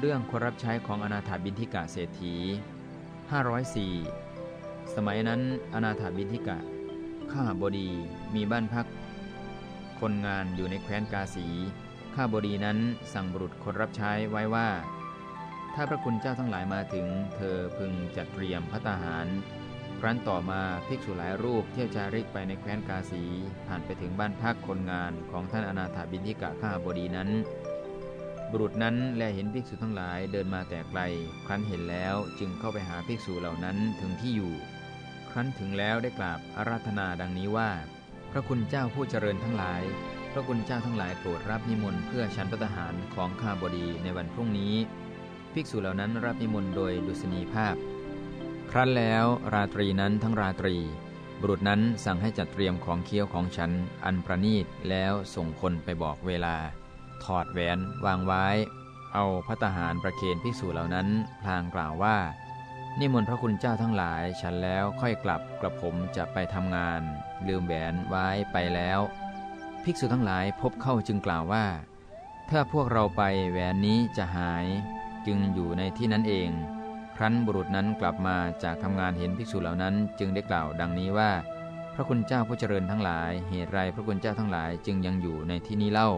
เรื่องคนรับใช้ของอนาถาบินทิกะเศรษฐี 504 สมัยนั้นอนาถาบินทิกะ ข้าบดีมีบ้านพัก คนงานอยู่ในแคว้นกาสี ข้าบดีนั้นสั่งบุรุษคนรับใช้ไว้ว่า ถ้าพระคุณเจ้าทั้งหลายมาถึง เธอพึงจัดเตรียมพัตตาหาร ครั้นต่อมาภิกษุหลายรูปเที่ยวจาริกไปในแคว้นกาสี ผ่านไปถึงบ้านพักคนงานของท่านอนาถาบินทิกะข้าบดีนั้น บุรุษนั้นแลเห็นภิกษุทั้งหลายเดินมาแต่ไกล ครั้นเห็นแล้วจึงเข้าไปหาภิกษุเหล่านั้นถึงที่อยู่ ครั้นถึงแล้วได้กราบอาราธนาดังนี้ว่า พระคุณเจ้าผู้เจริญทั้งหลาย พระคุณเจ้าทั้งหลายโปรดรับนิมนต์เพื่อฉันพัตหารของข้าบดีในวันพรุ่งนี้ ภิกษุเหล่านั้นรับนิมนต์โดยดุษณีภาพ ครั้นแล้วราตรีนั้นทั้งราตรี บุรุษนั้นสั่งให้จัดเตรียมของเคี้ยวของฉันอันประนีตแล้วส่งคนไปบอกเวลา ถอดแหวนวางไว้ เอาพัตหารประเคนภิกษุเหล่านั้นพลางกล่าวว่า นิมนต์พระคุณเจ้าทั้งหลาย ฉันแล้วค่อยกลับกระผมจะไปทำงาน ลืมแหวนไว้ไปแล้ว ภิกษุทั้งหลายพบเข้าจึงกล่าวว่า ถ้าพวกเราไปแหวนนี้จะหาย จึงอยู่ในที่นั้นเอง ครั้นบุรุษนั้นกลับมาจากทำงานเห็นภิกษุเหล่านั้น จึงได้กล่าวดังนี้ว่าพระคุณเจ้าผู้เจริญทั้งหลาย เหตุไรพระคุณเจ้าทั้งหลายจึงยังอยู่ในที่นี้เล่า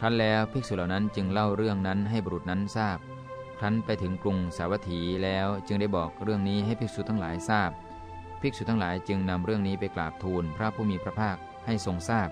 ครั้นแล้วภิกษุเหล่านั้นจึงเล่าเรื่องนั้นให้บุรุษนั้นทราบ ครั้นไปถึงกรุงสาวัตถีแล้วจึงได้บอกเรื่องนี้ให้ภิกษุทั้งหลายทราบ ภิกษุทั้งหลายจึงนำเรื่องนี้ไปกราบทูลพระผู้มีพระภาคให้ทรงทราบ